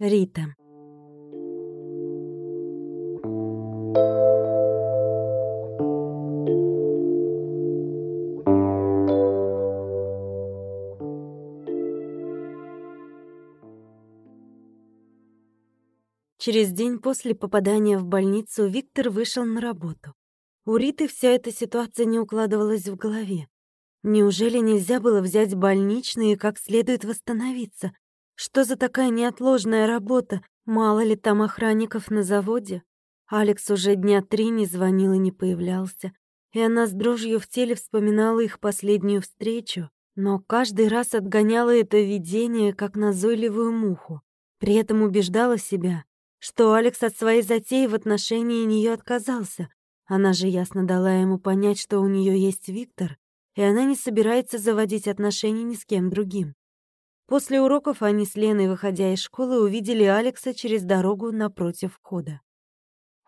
Рита. Через день после попадания в больницу Виктор вышел на работу. У Риты вся эта ситуация не укладывалась в голове. Неужели нельзя было взять больничный и как следует восстановиться? Что за такая неотложная работа? Мало ли там охранников на заводе? Алекс уже дня три не звонил и не появлялся. И она с дрожью в теле вспоминала их последнюю встречу, но каждый раз отгоняла это видение, как назойливую муху. При этом убеждала себя, что Алекс от своей затеи в отношении нее отказался. Она же ясно дала ему понять, что у нее есть Виктор, и она не собирается заводить отношения ни с кем другим. После уроков они с Леной, выходя из школы, увидели Алекса через дорогу напротив входа.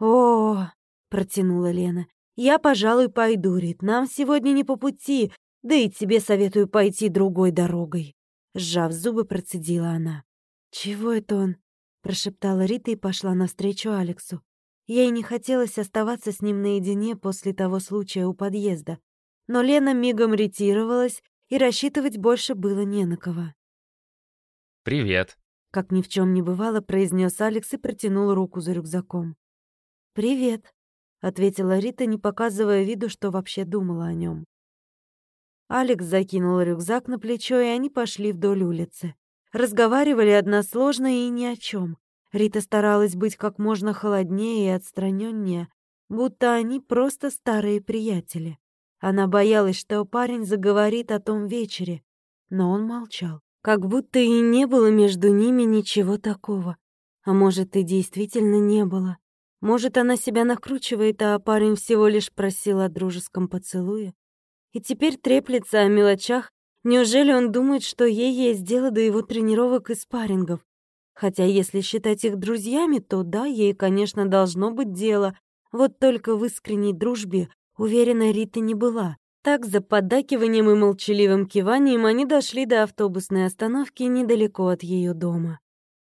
«О!» — протянула Лена. «Я, пожалуй, пойду, Рит. Нам сегодня не по пути, да и тебе советую пойти другой дорогой». Сжав зубы, процедила она. «Чего это он?» — прошептала Рита и пошла навстречу Алексу. Ей не хотелось оставаться с ним наедине после того случая у подъезда. Но Лена мигом ретировалась, и рассчитывать больше было не на кого. «Привет», — как ни в чем не бывало, произнес Алекс и протянул руку за рюкзаком. «Привет», — ответила Рита, не показывая виду, что вообще думала о нем. Алекс закинул рюкзак на плечо, и они пошли вдоль улицы. Разговаривали односложно и ни о чем. Рита старалась быть как можно холоднее и отстраненнее, будто они просто старые приятели. Она боялась, что парень заговорит о том вечере, но он молчал, как будто и не было между ними ничего такого. А может, и действительно не было. Может, она себя накручивает, а парень всего лишь просил о дружеском поцелуе. И теперь треплется о мелочах, Неужели он думает, что ей есть дело до его тренировок и спаррингов? Хотя если считать их друзьями, то да, ей, конечно, должно быть дело. Вот только в искренней дружбе уверена Рита не была. Так, за поддакиванием и молчаливым киванием они дошли до автобусной остановки недалеко от ее дома.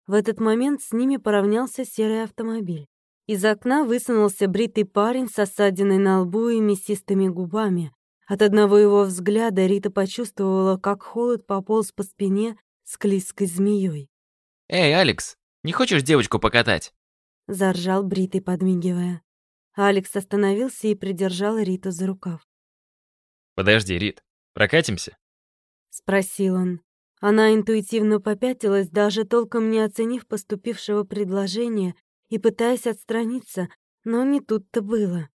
В этот момент с ними поравнялся серый автомобиль. Из окна высунулся бритый парень с осадиной на лбу и мясистыми губами. От одного его взгляда Рита почувствовала, как холод пополз по спине склизкой змеей. «Эй, Алекс, не хочешь девочку покатать?» Заржал Бритый, подмигивая. Алекс остановился и придержал Риту за рукав. «Подожди, Рит, прокатимся?» Спросил он. Она интуитивно попятилась, даже толком не оценив поступившего предложения и пытаясь отстраниться, но не тут-то было.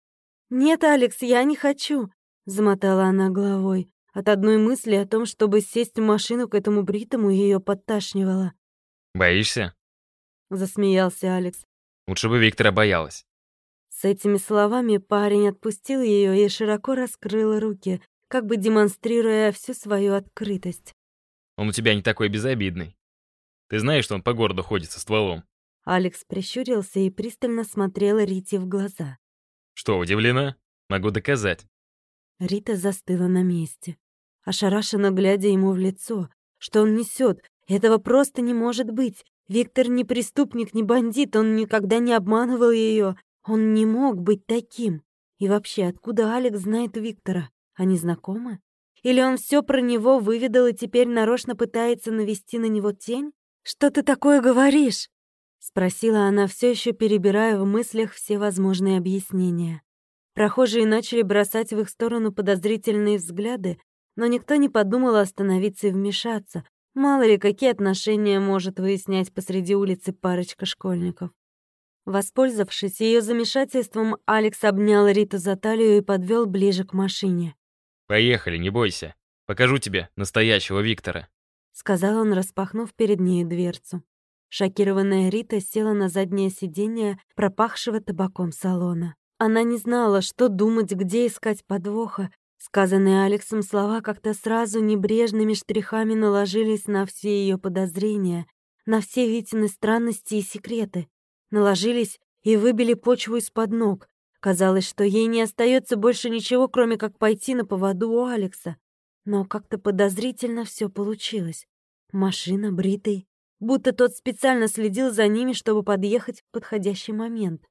«Нет, Алекс, я не хочу!» Замотала она головой. От одной мысли о том, чтобы сесть в машину к этому бритому, ее подташнивало. «Боишься?» Засмеялся Алекс. «Лучше бы Виктора боялась». С этими словами парень отпустил ее и широко раскрыл руки, как бы демонстрируя всю свою открытость. «Он у тебя не такой безобидный. Ты знаешь, что он по городу ходит со стволом?» Алекс прищурился и пристально смотрел Рите в глаза. «Что, удивлена? Могу доказать. Рита застыла на месте, ошарашенно глядя ему в лицо. Что он несет? Этого просто не может быть. Виктор не преступник, не бандит, он никогда не обманывал ее. Он не мог быть таким. И вообще, откуда Алекс знает Виктора? Они знакомы? Или он все про него выведал и теперь нарочно пытается навести на него тень? Что ты такое говоришь? спросила она, все еще перебирая в мыслях все возможные объяснения. Прохожие начали бросать в их сторону подозрительные взгляды, но никто не подумал остановиться и вмешаться. Мало ли, какие отношения может выяснять посреди улицы парочка школьников. Воспользовавшись ее замешательством, Алекс обнял Риту за талию и подвел ближе к машине. «Поехали, не бойся. Покажу тебе настоящего Виктора», — сказал он, распахнув перед ней дверцу. Шокированная Рита села на заднее сиденье пропахшего табаком салона. Она не знала, что думать, где искать подвоха. Сказанные Алексом слова как-то сразу небрежными штрихами наложились на все ее подозрения, на все Витины странности и секреты. Наложились и выбили почву из-под ног. Казалось, что ей не остается больше ничего, кроме как пойти на поводу у Алекса. Но как-то подозрительно все получилось. Машина, бритый, будто тот специально следил за ними, чтобы подъехать в подходящий момент.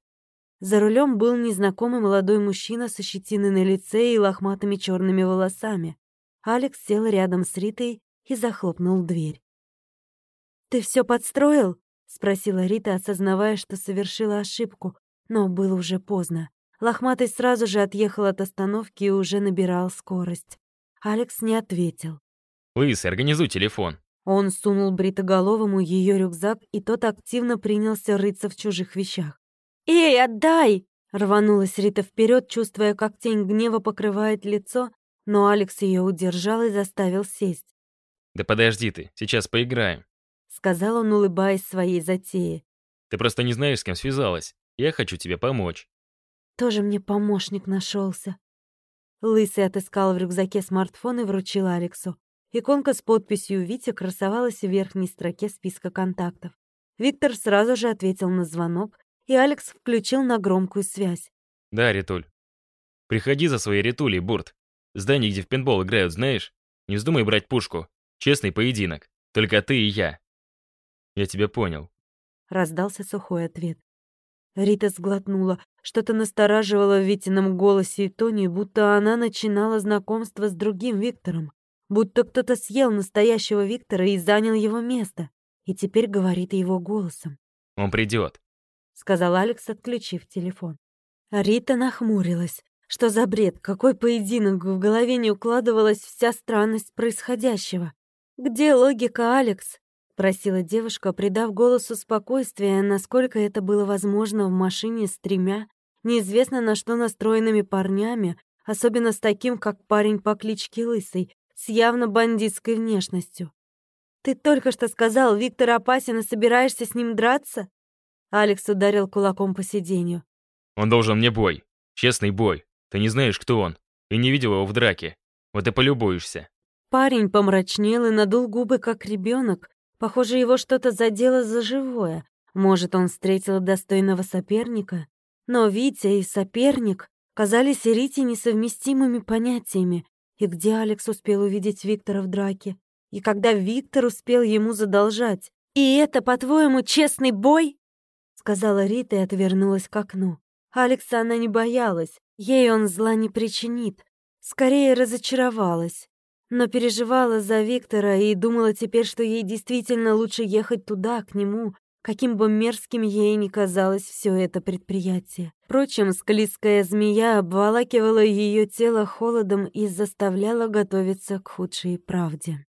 За рулем был незнакомый молодой мужчина со щетиной на лице и лохматыми черными волосами. Алекс сел рядом с Ритой и захлопнул дверь. «Ты все подстроил?» — спросила Рита, осознавая, что совершила ошибку, но было уже поздно. Лохматый сразу же отъехал от остановки и уже набирал скорость. Алекс не ответил. «Лысый, организуй телефон». Он сунул бритоголовому ее рюкзак, и тот активно принялся рыться в чужих вещах. «Эй, отдай!» — рванулась Рита вперед, чувствуя, как тень гнева покрывает лицо, но Алекс ее удержал и заставил сесть. «Да подожди ты, сейчас поиграем», — сказал он, улыбаясь своей затее. «Ты просто не знаешь, с кем связалась. Я хочу тебе помочь». Тоже мне помощник нашелся. Лысый отыскал в рюкзаке смартфон и вручил Алексу. Иконка с подписью «Витя» красовалась в верхней строке списка контактов. Виктор сразу же ответил на звонок, и Алекс включил на громкую связь. «Да, Ритуль. Приходи за своей Ритулей, Бурт. Здание, где в пинбол играют, знаешь? Не вздумай брать пушку. Честный поединок. Только ты и я». «Я тебя понял», — раздался сухой ответ. Рита сглотнула. Что-то настораживало в Витином голосе и тоне, будто она начинала знакомство с другим Виктором. Будто кто-то съел настоящего Виктора и занял его место. И теперь говорит его голосом. «Он придет», — сказал Алекс, отключив телефон. Рита нахмурилась. Что за бред? Какой поединок? В голове не укладывалась вся странность происходящего. Где логика, Алекс? Просила девушка, придав голосу спокойствие, насколько это было возможно в машине с тремя, неизвестно на что настроенными парнями, особенно с таким, как парень по кличке Лысый, с явно бандитской внешностью. «Ты только что сказал, Виктор опасен и собираешься с ним драться?» Алекс ударил кулаком по сиденью. «Он должен мне бой. Честный бой. Ты не знаешь, кто он. И не видел его в драке. Вот и полюбуешься». Парень помрачнел и надул губы, как ребенок, Похоже, его что-то задело за живое. Может, он встретил достойного соперника? Но Витя и соперник казались Рите несовместимыми понятиями. И где Алекс успел увидеть Виктора в драке? И когда Виктор успел ему задолжать? «И это, по-твоему, честный бой?» Сказала Рита и отвернулась к окну. Алекса она не боялась, ей он зла не причинит. Скорее разочаровалась но переживала за Виктора и думала теперь, что ей действительно лучше ехать туда, к нему, каким бы мерзким ей ни казалось все это предприятие. Впрочем, склизкая змея обволакивала ее тело холодом и заставляла готовиться к худшей правде.